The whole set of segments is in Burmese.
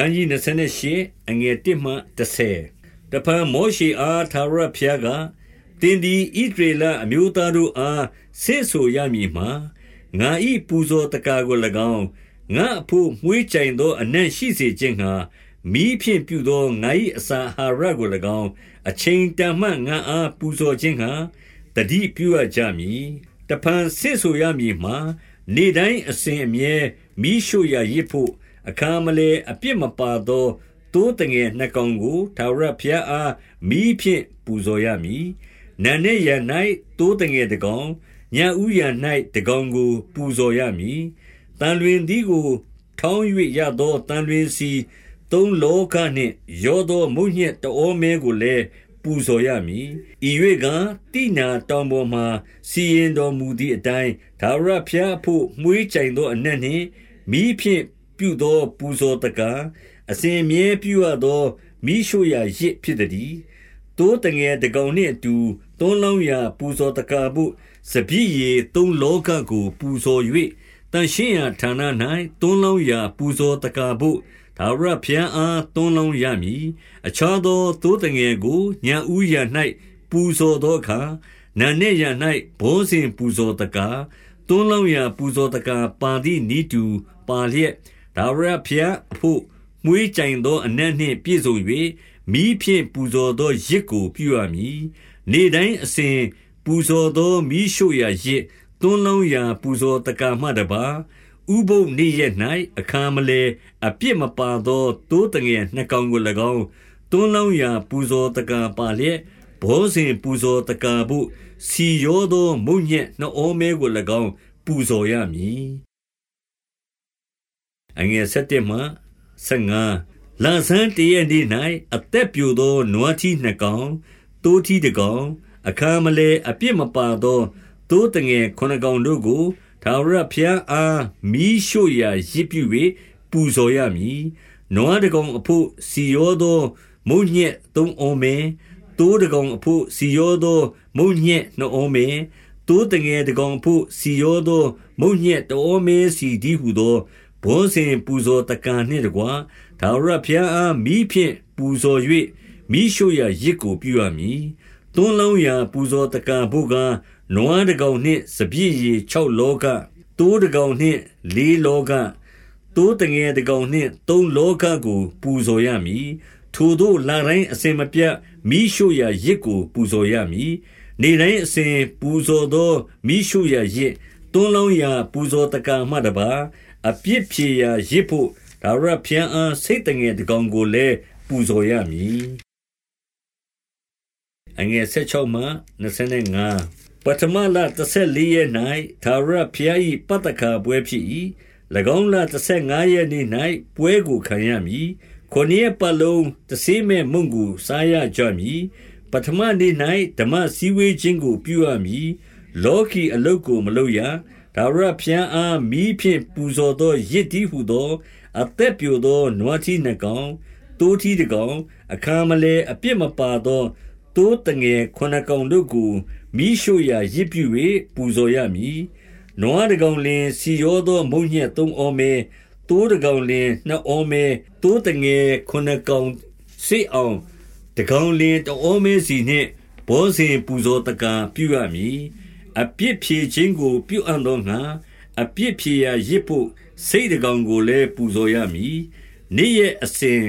ခန်းကြီး28အငယ်1မှ30တပံမောရှိအားသာရဖျားကတင်းဒီဣဒရေလအမျိုးသားတို့အားဆင့်ဆိုရမည်မှာငါဤပူဇော်တကာကို၎င်းငါအဖို့မွေးကြိမ်သောအနံ့ရှိစေခြင်းဟာမိဖြင့်ပြုသောငါ၏အစာအာဟာရကို၎င်းအချိန်တန်မှငါအားပူဇော်ခြင်းဟာတတိပြုအပ်ကြမည်တဖန်ဆင့်ဆိုရမည်မှာ နေတိုင်းအစဉ်အမြဲမိရှုရရစ်ဖို့ အခါမလဲအပြစ်မပါသောတိုးတငယ်နှစ်ကောင်ကိုထာဝရဘုရားအားမိဖြင့်ပူဇော်ရမည်နံနဲ့ရ၌တိုးတငယ်တကောင်ညဥ်ရ၌တကောင်ကို ပူဇော်ရမည်တန်လွင်သည်ကို ထောင်း၍ရသောတန်လွင်စီသုံးလောကနှင့်ရောသောမုန်ညက်တောမဲကိုလည်းပူဇော်ရမည်ဤ၍ကတိနာတောင်ပေါ်မှစီရင်တော်မူသည့်အတိုင်းဒါဝရဖျားဖို့မှုေးကြိမ်သောအနက်နှင့်မိဖြင့်ပြု သောပူဇော်တကားအစဉ်မြဲပြုရသောမိရှုရာရစ်ဖြစ်သည်တိုးတငယ်တကောင်နှင့်အတူသွန်းလောင်းရာပူဇော်တကားဖို့စပြည့်ရီသုံးလောကကို ပူဇော်၍တန်ရှင်းရာဌာန၌သွန်းလောင်းရာပူဇော်တကားဖို့ထာဝရဘုရားအားသွန်းလောင်းရမည်အခြားသောသိုးတငယ်ကိုညံဥရ၌ပူဇော်သောအခါနာနဲ့ရ၌ဘောဇင်ပူဇော်တကားသွန်းလောင်းရာပူဇော်တကားပါသည့်ဤတူပါလျက် ဒါဝရဘုရားအဖို့မွေးကြိုင်သောအနက်နှင့်ပြည့်စုံ၍မိဖြင့်ပူဇော်သောရစ်ကိုပြုရမည်နေတိုင်းအစဉ်ပူဇော်သောမိရှုရာရစ်သွန်းလောင်းရာပူဇော်တကာမှတပါဥပုပ်နေ့ရက်၌အခါမလဲအပြစ်မပါသောတိုးတငယ်နှစ်ကောင်ကို၎င်းသွန်းလောင်းရာပူဇော်တကာပါလျက်ဘောဇင်ပူဇော်တကာဖို့စီရောသောမုန်ညက်နှောမဲကို၎င်းပူဇော်ရမည် အငယ်7မှ15လဆန်းတရက်နေ့၌အသက်ပြိုသောနွားထီးနှစ်ကောင်တိုးထီးတစ်ကောင်အခါမလဲအပြစ်မပါသောတိုးတငယ်ခုနှစ်ကောင်တို့ကိုထာဝရဘုရားအားမိရှို့ရာရစ်ပြု၍ပူဇော်ရမည်နွားတကောင်အဖို့စီရောသောမုန်ညက်သုံးအောင်မဲတိုးတကောင်အဖို့စီရောသောမုန်ညက်နှောအောင်မဲတိုးတငယ်တကောင်အဖို့စီရောသောမုန်ညက်တော်မဲစီဒီဟုသော ဘောဇင်ပူဇော်တကန်နှင့်တကွာဒါဝရဘုရားအားမိဖြင့်ပူဇော်၍မိရှုရာရစ်ကိုပြုရမည်သွန်းလောင်းရာပူဇော်တကန်ဘုကနွားတကောင်နှင့်စပြည့်ရီ6လောကတိုးတကောင်နှင့်4လောကတိုးတငယ်တကောင်နှင့်3လောကကို ပူဇော်ရမည်ထိုတို့လာတိုင်းအစဉ်မပြတ်မိရှုရာရစ်ကိုပူဇော်ရမည်နေတိုင်းအစဉ်ပူဇော်သောမိရှုရာရစ်တွန်းလောင်းရာပူဇော်တကာမှတပါ အပြစ်ဖြေရာရစ်ဖို့ဒါရဖျံအားစိတ်တငယ်တကောင်ကိုလည်းပူဇော်ရမည်အငယ်16မှ25ပထမလ14ရက်၌သာရဖျား၏ပတ္တကာပွဲဖြစ်၏၎င်းလ15ရက်နေ့၌ပွဲကိုခံရမည်ခொနည်းပတ်လုံးတဆေးမဲ့မုန်ကိုစားရကြမည်ပထမနေ့၌ဓမ္မစည်းဝေးခြင်းကိုပြုရမည်လောကီအလုတ်ကိုမလုပ်ရ ဒါဝရဖျံအားမိဖြင့်ပူဇော်သောရစ်တီဟုသော အသက်ပြိုသောနွားထီးနှကောင်တိုးထီးတကောင်အခါမလဲအပြစ်မပါသောတိုးတငယ်ခုနှစ်ကောင်တို့ကိုမိရှုရာရစ်ပြု၍ပူဇော်ရမည်နွားတကောင်လင်စီရောသောမုန်ညက်သုံးအောမဲတိုးတကောင်လင်နှစ်အောမဲတိုးတငယ်ခုနှစ်ကောင်စိအောင်တကောင်လင်တအောမဲစီနှင့်ဘောဇင်ပူဇော်တကာပြုရမည် အပြစ်ဖြေခြင်းကို ပြုအပ်သောငါအပြစ်ဖြေရာရစ်ဖို့စိတ်တကောင်ကိုလည်းပူဇော်ရမည်နေ့ရက်အစဉ်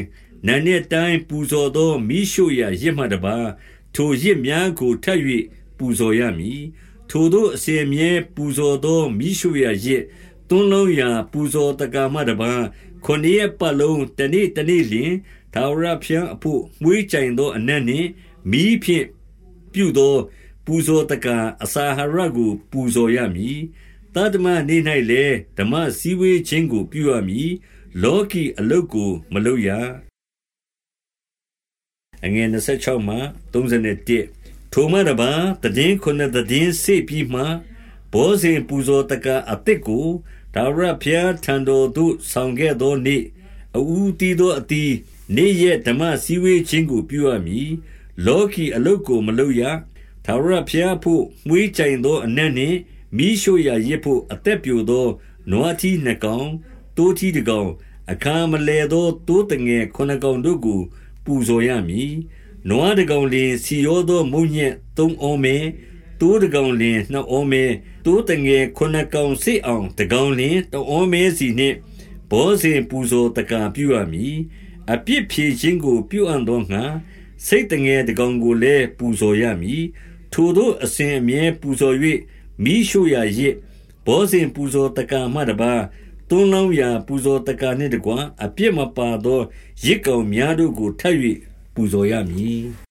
နန်းရက်တိုင်းပူဇော်သောမိရှုရာရစ်မှတပါထိုရစ်များကိုထပ်၍ပူဇော်ရမည်ထိုတို့အစဉ်မြဲပူဇော်သောမိရှုရာရစ်တွန်းလုံးရာပူဇော်တကာမှတပါခொနည်းပတ်လုံးတနေ့တနေ့လျင်သာဝရဖျံအဖို့မွေးကြိုင်သောအနက်နှင့်မိဖြင့်ပြုသော ပူဇော်တကာအစာဟရကို ပူဇော်ရမည်တတမနေ၌လည်းဓမ္မစည်းဝေးခြင်းကို ပြုရမည်လောကီအလုတ်ကိုမလုပ်ရအငယ်26မှ31ထိုမှတပါတည်င်းခုနှစ်တည်င်းစေပြီးမှဘောဇင်ပူဇော်တကအတစ်ကိုဒါဝရဖျားထံတော်သို့ဆောင်ခဲ့သောနေ့အူတီသောအတီနေ့ရက်ဓမ္မစည်းဝေးခြင်းကိုပြုရမည်လောကီအလုတ်ကိုမလုပ်ရ သာရဖျားဖို့မွေးကြိုင်သောအနက်နှင့်မိရှို့ရာရစ်ဖို့အသက်ပြိုသောနွားထီးနှကောင်တိုးထီးတကောင်အခါမလဲသောသိုးတငယ်ခုနစ်ကောင်တို့ကို ပူဇော်ရမည်နွားတကောင်လင်စီရောသောမုန်ညက်သုံးအောမဲတိုးတကောင်လင်နှစ်အောမဲတိုးတငယ်ခုနစ်ကောင်စိအောင်တကောင်လင်တအောမဲစီနှင့်ဘောဇင်ပူဇော်တကာပြုရမည်အပြစ်ဖြေခြင်းကိုပြုအပ်သောငါစိတ်တငယ်တကောင်ကိုလည်းပူဇော်ရမည် ထိုတို့အစဉ်အမြဲပူဇော်၍မိရှုရာရစ်ဘောဇင်ပူဇော်တကာမှတပါတွန်းလောင်းရာပူဇော်တကာနှင့်တကွအပြစ်မပါသောရစ်ကောင်များတို့ကိုထပ်၍ပူဇော်ရမည်